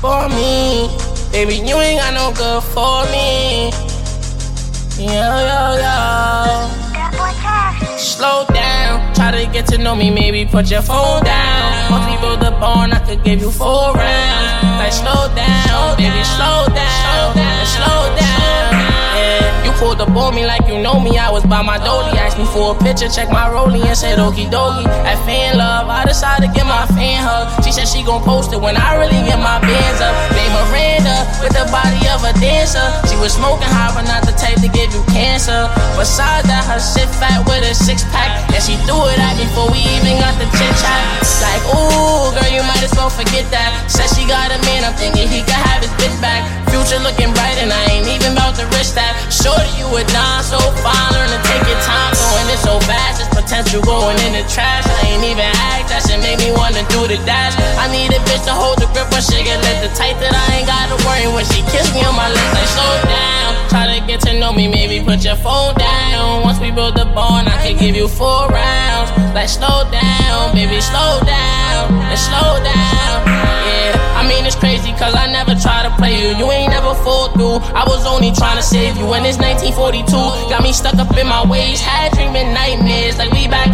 for me. Baby, you ain't got no good for me. Yo, yo, yo. Slow down, try to get to know me, maybe put your phone down. Once we build a bond, I could give you four rounds. Like slow down, baby, slow down, slow down. Yeah, you pulled up on me like you know me. I was by my dolly, asked me for a picture, check my rollie, and said okie dokie. At fan love, I decided to get my fan hug. She said she gon' post it when I really get dancer. She was smoking high, but not the type to give you cancer. Besides that, her shit fat with a six pack, and she threw it at me before we even got the chit chat. Like, ooh, girl, you might as well forget that. Said she got a man, I'm thinking he could have his bitch back. Future looking bright, and I ain't even about to risk that. Shorty, you a dime so fine, learn to take your time. Going it so fast, it's potential going in the trash. I ain't even act, that shit made me wanna do the dash. I need a bitch to hold the grip when she get lit, the tight that I ain't gotta worry when she kiss me know me, maybe put your phone down. Once we build the bond, I can give you four rounds. Like, slow down, baby, slow down, and slow down. Yeah, I mean, it's crazy, cause I never try to play you. You ain't never fall through. I was only trying to save you, and it's 1942. Got me stuck up in my ways, had dreaming nightmares, like we back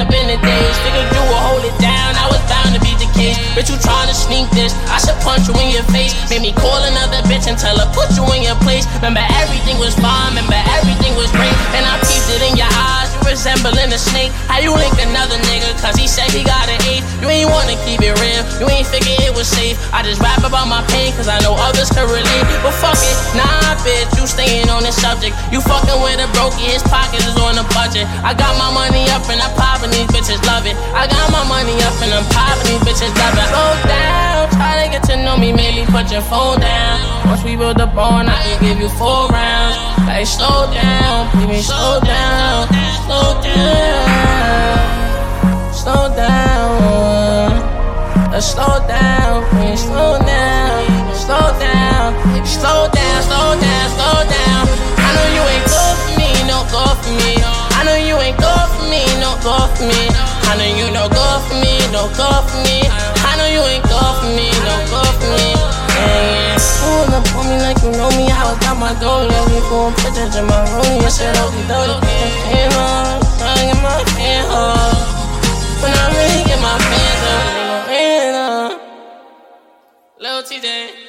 Bitch, you trying to sneak this, I should punch you in your face. Made me call another bitch and tell her, put you in your place. Remember, everything was fine, remember, everything was great. And I peeped it in your eyes, you resembling a snake. How you link another nigga, cause he said he got an eight. You ain't wanna keep it real, you ain't figure it was safe. I just rap about my pain, cause I know others can relate. But fuck it, nah, bitch, you staying on this subject. You fucking with a brokey, his pockets is on a budget. I got my money up and I'm popping, these bitches love it. I got my money up and I'm popping, bitches love it. Slow down, try to get to know me, maybe put your phone down. Once we build a bond, I can give you four rounds. Like, slow down, baby, slow down, slow down, slow down. Uh, slow down, please slow down, slow down, slow down, slow down, slow down. I know you ain't good for me, no good for me. I know you ain't good for me, no good for me. I know you no go for me, no go for me. I know you ain't go for me, no go for me. Yeah. you wanna pull me like you know me, I was out my door, let me go and put that in my room. Yes, it all get dope. Hand on, I get my hand up. When I really get my hands up, they gon' hand up. Lil TJ.